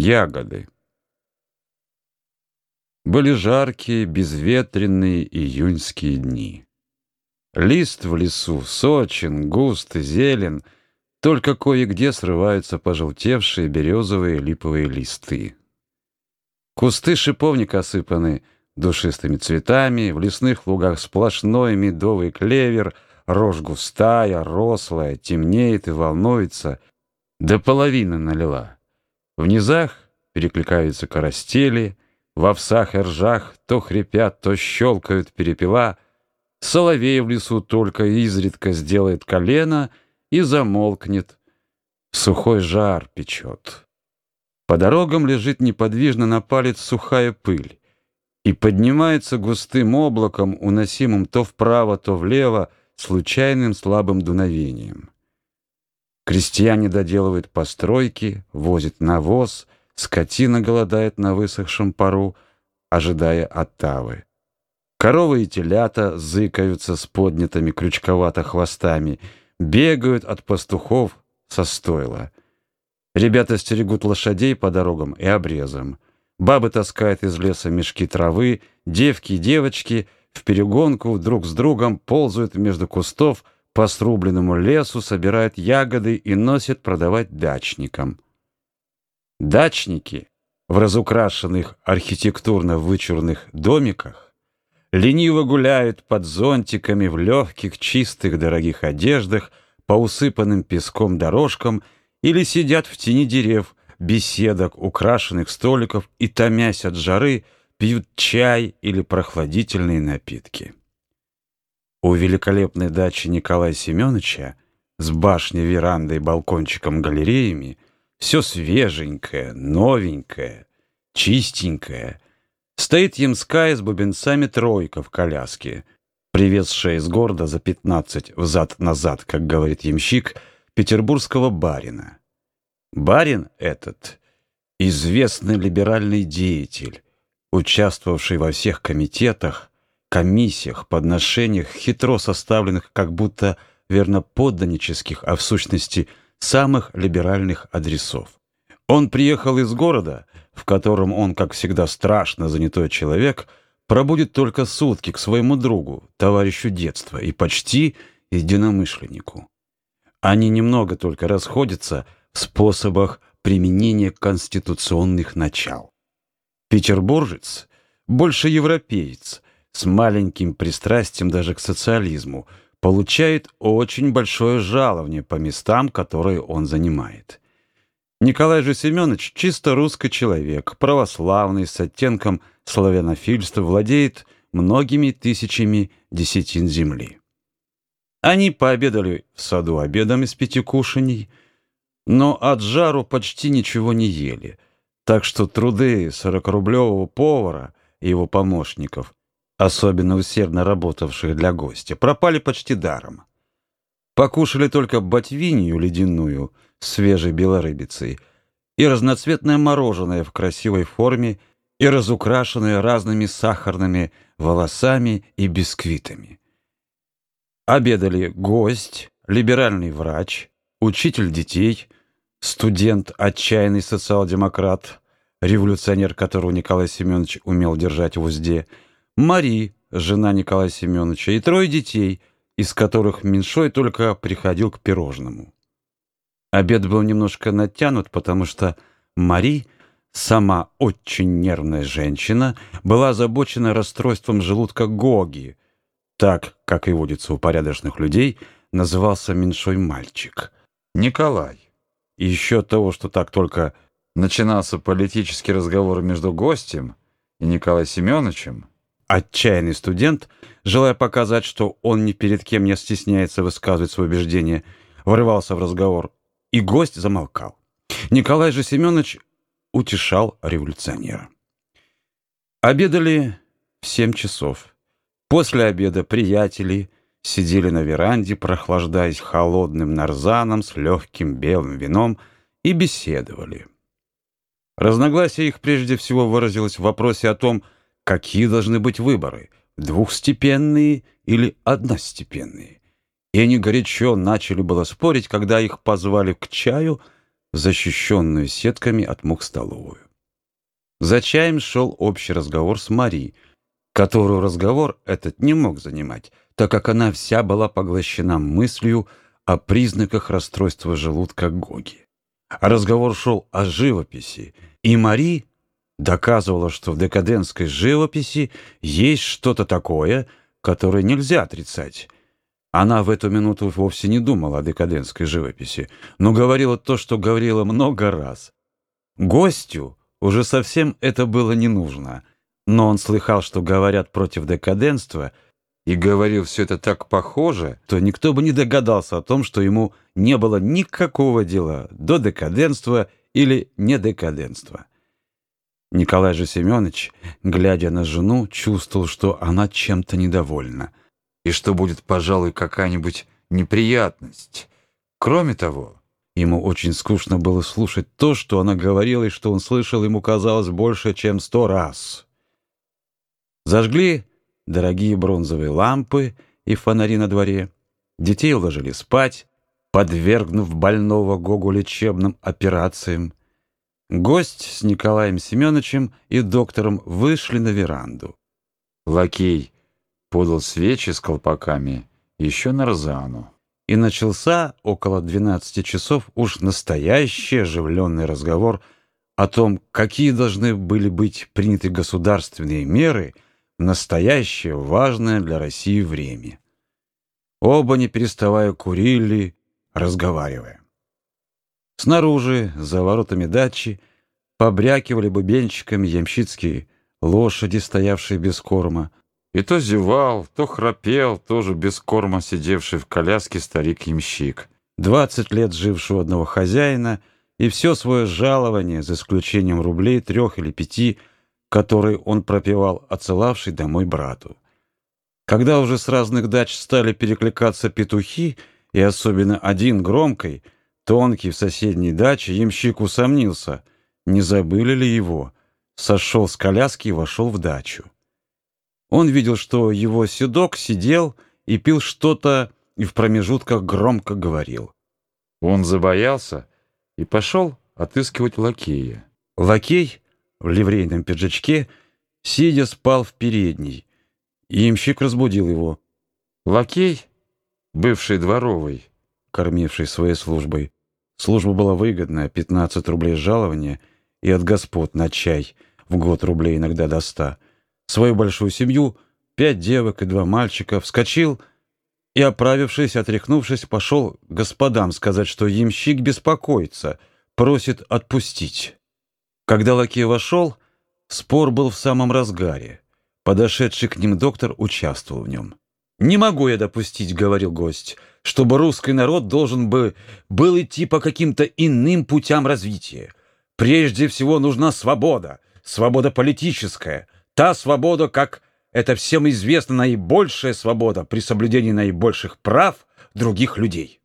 Ягоды. Были жаркие, безветренные июньские дни. Лист в лесу сочен, густ и зелен, только кое-где срываются пожелтевшие березовые липовые листы. Кусты шиповника осыпаны душистыми цветами, в лесных лугах сплошной медовый клевер, рожь густая, рослая, темнеет и волнуется, до половины налила. В низах перекликаются коростели, в овсах и ржах то хрипят, то щелкают перепела. Соловей в лесу только изредка сделает колено и замолкнет. Сухой жар печет. По дорогам лежит неподвижно на палец сухая пыль и поднимается густым облаком, уносимым то вправо, то влево, случайным слабым дуновением. Крестьяне доделывают постройки, возят навоз, скотина голодает на высохшем пару, ожидая оттавы. Коровы и телята зыкаются с поднятыми крючковато хвостами, бегают от пастухов со стойла. Ребята стерегут лошадей по дорогам и обрезам. Бабы таскают из леса мешки травы, девки и девочки в перегонку друг с другом ползают между кустов, по срубленному лесу собирают ягоды и носят продавать дачникам. Дачники в разукрашенных архитектурно вычурных домиках лениво гуляют под зонтиками в легких, чистых, дорогих одеждах по усыпанным песком дорожкам или сидят в тени дерев, беседок, украшенных столиков и, томясь от жары, пьют чай или прохладительные напитки. У великолепной дачи Николая Семеновича с башней, верандой, балкончиком, галереями все свеженькое, новенькое, чистенькое. Стоит ямская с бубенцами тройка в коляске, привезшая из города за пятнадцать взад-назад, как говорит ямщик, петербургского барина. Барин этот — известный либеральный деятель, участвовавший во всех комитетах, комиссиях, подношениях, хитро составленных как будто верноподданнических, а в сущности самых либеральных адресов. Он приехал из города, в котором он, как всегда страшно занятой человек, пробудет только сутки к своему другу, товарищу детства и почти единомышленнику. Они немного только расходятся в способах применения конституционных начал. Петербуржец больше европеец – с маленьким пристрастием даже к социализму, получает очень большое жалование по местам, которые он занимает. Николай же Семенович чисто русский человек, православный, с оттенком славянофильства, владеет многими тысячами десятин земли. Они пообедали в саду обедом из пяти кушаний, но от жару почти ничего не ели, так что труды сорокарублевого повара и его помощников особенно усердно работавших для гостя, пропали почти даром. Покушали только ботвинью ледяную, свежей белорыбицей, и разноцветное мороженое в красивой форме и разукрашенное разными сахарными волосами и бисквитами. Обедали гость, либеральный врач, учитель детей, студент, отчаянный социал-демократ, революционер, которого Николай Семенович умел держать в узде – Мари, жена Николая Семеновича, и трое детей, из которых меньшой только приходил к пирожному. Обед был немножко натянут, потому что Мари, сама очень нервная женщина, была озабочена расстройством желудка Гоги. Так, как и водится у порядочных людей, назывался меньшой мальчик. Николай. И еще того, что так только начинался политический разговор между гостем и Николаем Семеновичем, Отчаянный студент, желая показать, что он ни перед кем не стесняется высказывать свои убеждения, врывался в разговор, и гость замолкал. Николай же Семенович утешал революционера. Обедали в семь часов. После обеда приятели сидели на веранде, прохлаждаясь холодным нарзаном с легким белым вином, и беседовали. Разногласие их прежде всего выразилось в вопросе о том, какие должны быть выборы, двухстепенные или одностепенные. И они горячо начали было спорить, когда их позвали к чаю, защищенную сетками от мух столовую. За чаем шел общий разговор с Мари, которую разговор этот не мог занимать, так как она вся была поглощена мыслью о признаках расстройства желудка Гоги. Разговор шел о живописи, и Мари доказывала, что в декадентской живописи есть что-то такое, которое нельзя отрицать. Она в эту минуту вовсе не думала о декадентской живописи, но говорила то, что говорила много раз. Гостю уже совсем это было не нужно, но он слыхал, что говорят против декаденства, и говорил все это так похоже, то никто бы не догадался о том, что ему не было никакого дела до декаденства или недекаденства. Николай же Семенович, глядя на жену, чувствовал, что она чем-то недовольна, и что будет, пожалуй, какая-нибудь неприятность. Кроме того, ему очень скучно было слушать то, что она говорила, и что он слышал, ему казалось больше, чем сто раз. Зажгли дорогие бронзовые лампы и фонари на дворе. Детей уложили спать, подвергнув больного Гогу лечебным операциям. Гость с Николаем Семеновичем и доктором вышли на веранду. Лакей подал свечи с колпаками еще на Розану. И начался около 12 часов уж настоящий оживленный разговор о том, какие должны были быть приняты государственные меры в настоящее важное для России время. Оба, не переставая, курили, разговаривая. Снаружи, за воротами дачи, побрякивали бубенчиками ямщицкие лошади, стоявшие без корма. И то зевал, то храпел, тоже без корма сидевший в коляске старик-ямщик. Двадцать лет живший у одного хозяина, и все свое жалование, за исключением рублей трех или пяти, которые он пропивал, отсылавший домой брату. Когда уже с разных дач стали перекликаться петухи, и особенно один громкой — Тонкий в соседней даче ямщик усомнился, не забыли ли его, сошел с коляски и вошел в дачу. Он видел, что его седок сидел и пил что-то и в промежутках громко говорил. Он забоялся и пошел отыскивать лакея. Лакей в ливрейном пиджачке, сидя, спал в передней, и имщик разбудил его. Лакей, бывший дворовый, кормивший своей службой, Служба была выгодная, 15 рублей жалования и от господ на чай, в год рублей иногда до ста. Свою большую семью, пять девок и два мальчика, вскочил и, оправившись, отряхнувшись, пошел господам сказать, что ямщик беспокоится, просит отпустить. Когда лакей вошел, спор был в самом разгаре. Подошедший к ним доктор участвовал в нем. «Не могу я допустить», — говорил гость, — «чтобы русский народ должен бы был идти по каким-то иным путям развития. Прежде всего нужна свобода, свобода политическая, та свобода, как это всем известно, наибольшая свобода при соблюдении наибольших прав других людей».